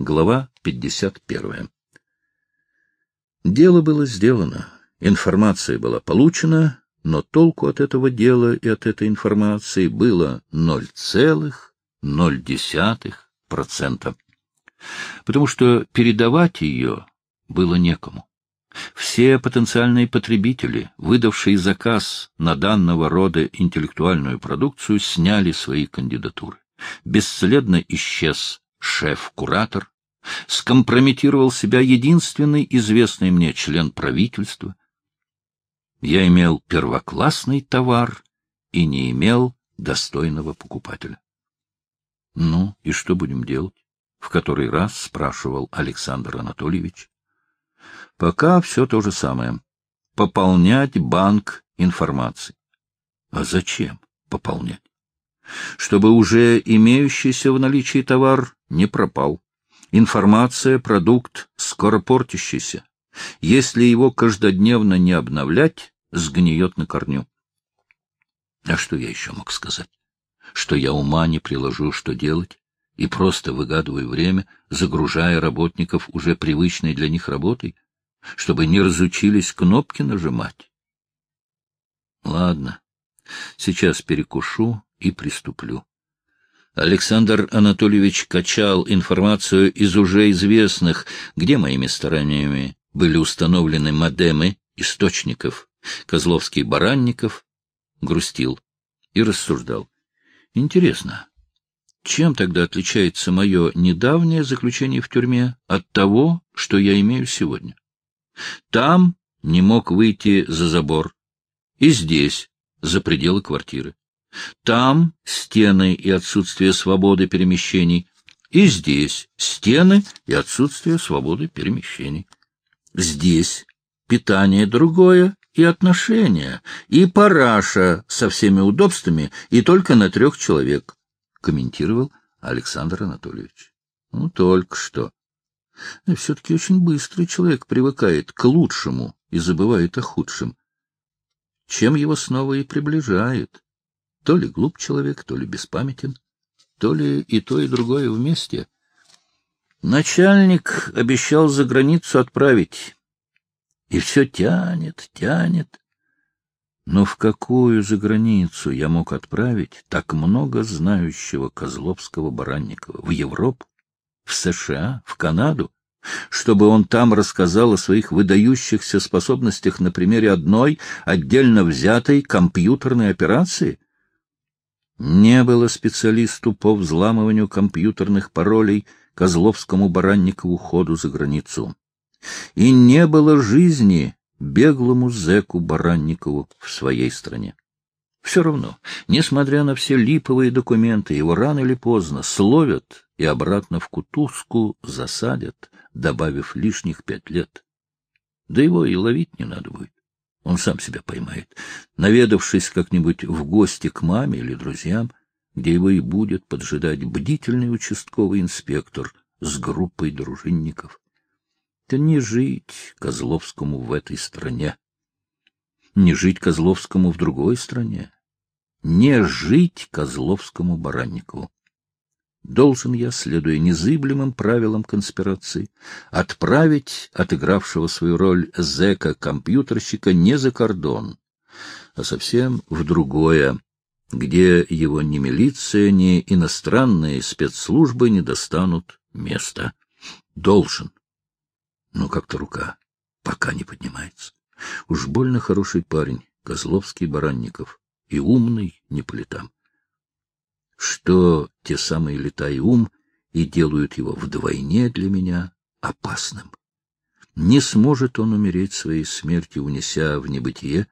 Глава 51. Дело было сделано, информация была получена, но толку от этого дела и от этой информации было 0,0%, потому что передавать ее было некому. Все потенциальные потребители, выдавшие заказ на данного рода интеллектуальную продукцию, сняли свои кандидатуры. Бесследно исчез шеф-куратор, скомпрометировал себя единственный известный мне член правительства. Я имел первоклассный товар и не имел достойного покупателя. — Ну, и что будем делать? — в который раз спрашивал Александр Анатольевич. — Пока все то же самое. Пополнять банк информации. — А зачем пополнять? чтобы уже имеющийся в наличии товар не пропал. Информация — продукт скоро портящийся. Если его каждодневно не обновлять, сгниет на корню. А что я еще мог сказать? Что я ума не приложу, что делать, и просто выгадываю время, загружая работников уже привычной для них работой, чтобы не разучились кнопки нажимать? Ладно, сейчас перекушу и приступлю. Александр Анатольевич качал информацию из уже известных, где моими стараниями были установлены модемы источников. Козловский Баранников грустил и рассуждал. Интересно, чем тогда отличается мое недавнее заключение в тюрьме от того, что я имею сегодня? Там не мог выйти за забор, и здесь, за пределы квартиры. Там стены и отсутствие свободы перемещений, и здесь стены и отсутствие свободы перемещений. Здесь питание другое и отношения, и параша со всеми удобствами, и только на трех человек, — комментировал Александр Анатольевич. Ну, только что. Все-таки очень быстро человек привыкает к лучшему и забывает о худшем, чем его снова и приближает. То ли глуп человек, то ли беспамятен, то ли и то, и другое вместе. Начальник обещал за границу отправить. И все тянет, тянет. Но в какую за границу я мог отправить так много знающего Козловского-Баранникова? В Европу? В США? В Канаду? Чтобы он там рассказал о своих выдающихся способностях на примере одной отдельно взятой компьютерной операции? Не было специалисту по взламыванию компьютерных паролей Козловскому Баранникову ходу за границу. И не было жизни беглому зэку Баранникову в своей стране. Все равно, несмотря на все липовые документы, его рано или поздно словят и обратно в кутузку засадят, добавив лишних пять лет. Да его и ловить не надо будет. Он сам себя поймает, наведавшись как-нибудь в гости к маме или друзьям, где его и будет поджидать бдительный участковый инспектор с группой дружинников. Да не жить Козловскому в этой стране, не жить Козловскому в другой стране, не жить Козловскому Баранникову должен я, следуя незыблемым правилам конспирации, отправить отыгравшего свою роль зэка-компьютерщика не за кордон, а совсем в другое, где его ни милиция, ни иностранные спецслужбы не достанут места. Должен. Но как-то рука пока не поднимается. Уж больно хороший парень, Козловский Баранников, и умный не по летам что те самые лета и ум и делают его вдвойне для меня опасным. Не сможет он умереть своей смертью, унеся в небытие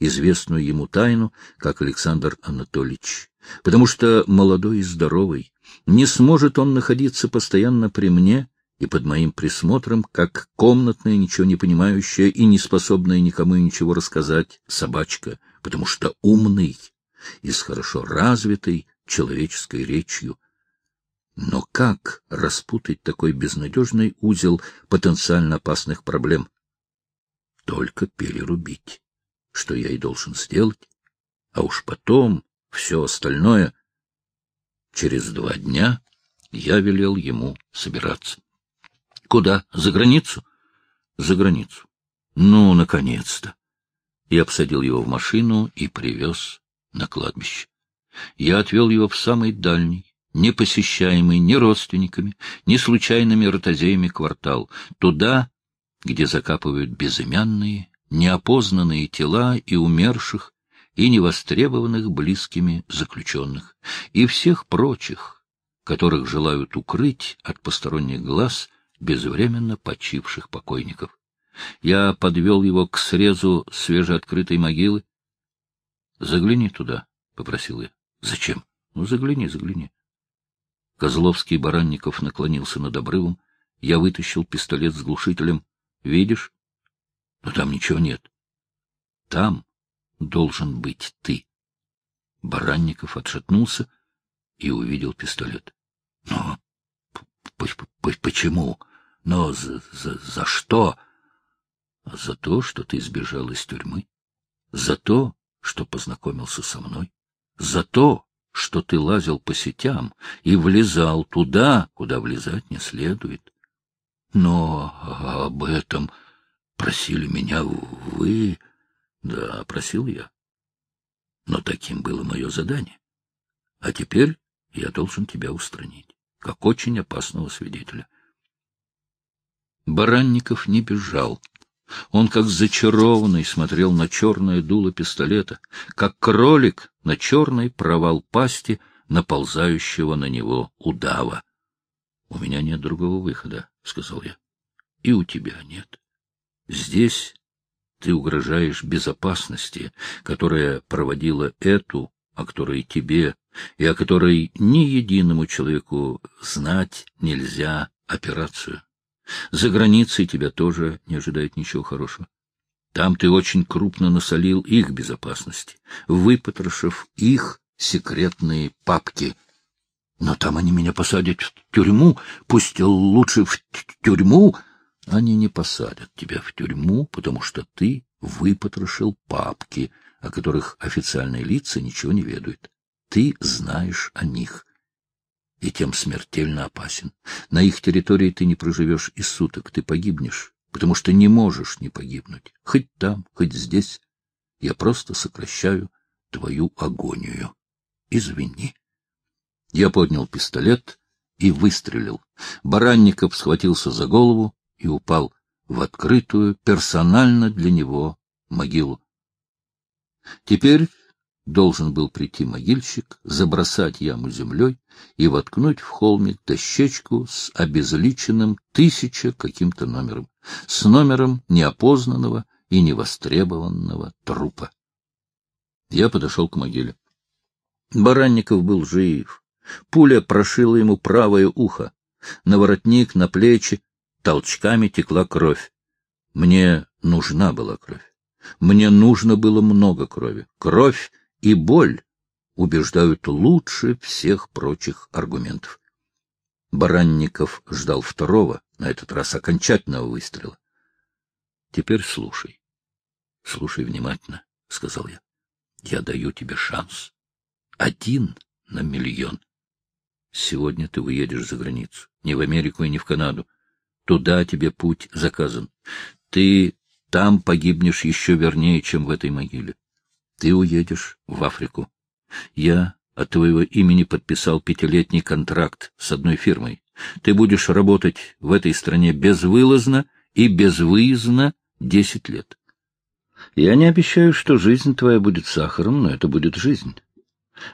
известную ему тайну, как Александр Анатольевич, потому что молодой и здоровый, не сможет он находиться постоянно при мне и под моим присмотром, как комнатная, ничего не понимающая и не способная никому ничего рассказать собачка, потому что умный и с хорошо развитой человеческой речью. Но как распутать такой безнадежный узел потенциально опасных проблем? Только перерубить, что я и должен сделать, а уж потом все остальное. Через два дня я велел ему собираться. Куда? За границу? За границу. Ну, наконец-то. Я обсадил его в машину и привез на кладбище. Я отвел его в самый дальний, не посещаемый ни родственниками, ни случайными ротозеями квартал, туда, где закапывают безымянные, неопознанные тела и умерших, и невостребованных близкими заключенных, и всех прочих, которых желают укрыть от посторонних глаз безвременно почивших покойников. Я подвел его к срезу свежеоткрытой могилы. — Загляни туда, — попросил я. — Зачем? — Ну, загляни, загляни. Козловский Баранников наклонился над обрывом. Я вытащил пистолет с глушителем. — Видишь? Но там ничего нет. Там должен быть ты. Баранников отшатнулся и увидел пистолет. — Но почему? Но за, за, за что? — За то, что ты сбежал из тюрьмы. За то, что познакомился со мной. За то, что ты лазил по сетям и влезал туда, куда влезать не следует. Но об этом просили меня вы... Да, просил я. Но таким было мое задание. А теперь я должен тебя устранить, как очень опасного свидетеля. Баранников не бежал. Он, как зачарованный, смотрел на черное дуло пистолета, как кролик на черный провал пасти, наползающего на него удава. — У меня нет другого выхода, — сказал я. — И у тебя нет. Здесь ты угрожаешь безопасности, которая проводила эту, о которой тебе, и о которой ни единому человеку знать нельзя операцию. За границей тебя тоже не ожидает ничего хорошего. Там ты очень крупно насолил их безопасности, выпотрошив их секретные папки. Но там они меня посадят в тюрьму, пусть лучше в тюрьму. Они не посадят тебя в тюрьму, потому что ты выпотрошил папки, о которых официальные лица ничего не ведают. Ты знаешь о них и тем смертельно опасен. На их территории ты не проживешь и суток, ты погибнешь, потому что не можешь не погибнуть, хоть там, хоть здесь. Я просто сокращаю твою агонию. Извини. Я поднял пистолет и выстрелил. Баранников схватился за голову и упал в открытую, персонально для него могилу. Теперь должен был прийти могильщик, забросать яму землей и воткнуть в холмик дощечку с обезличенным тысяча каким-то номером, с номером неопознанного и невостребованного трупа. Я подошел к могиле. Баранников был жив. Пуля прошила ему правое ухо. На воротник, на плечи толчками текла кровь. Мне нужна была кровь. Мне нужно было много крови. Кровь и боль убеждают лучше всех прочих аргументов. Баранников ждал второго, на этот раз окончательного выстрела. — Теперь слушай. — Слушай внимательно, — сказал я. — Я даю тебе шанс. Один на миллион. Сегодня ты уедешь за границу. Не в Америку и не в Канаду. Туда тебе путь заказан. Ты там погибнешь еще вернее, чем в этой могиле. Ты уедешь в Африку. Я от твоего имени подписал пятилетний контракт с одной фирмой. Ты будешь работать в этой стране безвылазно и безвыездно десять лет. Я не обещаю, что жизнь твоя будет сахаром, но это будет жизнь.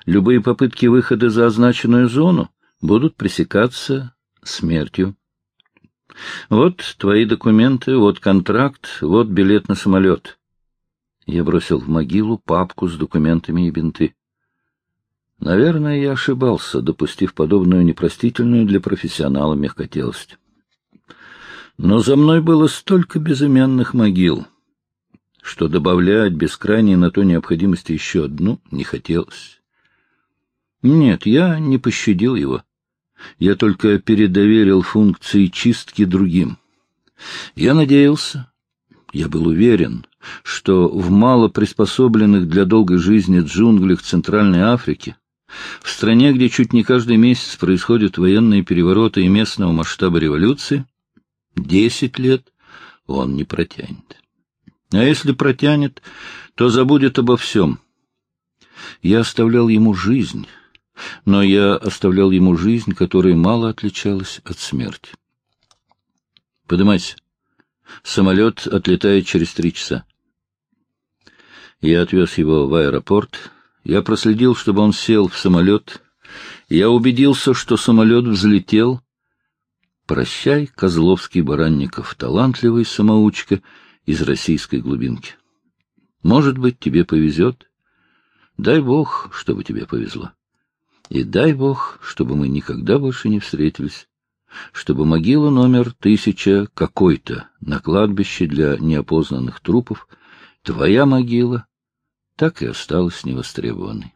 Любые попытки выхода за означенную зону будут пресекаться смертью. Вот твои документы, вот контракт, вот билет на самолет. Я бросил в могилу папку с документами и бинты. Наверное, я ошибался, допустив подобную непростительную для профессионала мягкотелость. Но за мной было столько безымянных могил, что добавлять без крайней на то необходимости еще одну не хотелось. Нет, я не пощадил его. Я только передоверил функции чистки другим. Я надеялся, я был уверен, что в мало приспособленных для долгой жизни джунглях Центральной Африки, в стране, где чуть не каждый месяц происходят военные перевороты и местного масштаба революции, Десять лет он не протянет. А если протянет, то забудет обо всем. Я оставлял ему жизнь, но я оставлял ему жизнь, которая мало отличалась от смерти. Подымайся. Самолет отлетает через три часа. Я отвез его в аэропорт. Я проследил, чтобы он сел в самолет. Я убедился, что самолет взлетел. Прощай, Козловский Баранников, талантливый самоучка из российской глубинки. Может быть, тебе повезет. Дай Бог, чтобы тебе повезло. И дай Бог, чтобы мы никогда больше не встретились чтобы могила номер тысяча какой-то на кладбище для неопознанных трупов, твоя могила, так и осталась невостребованной.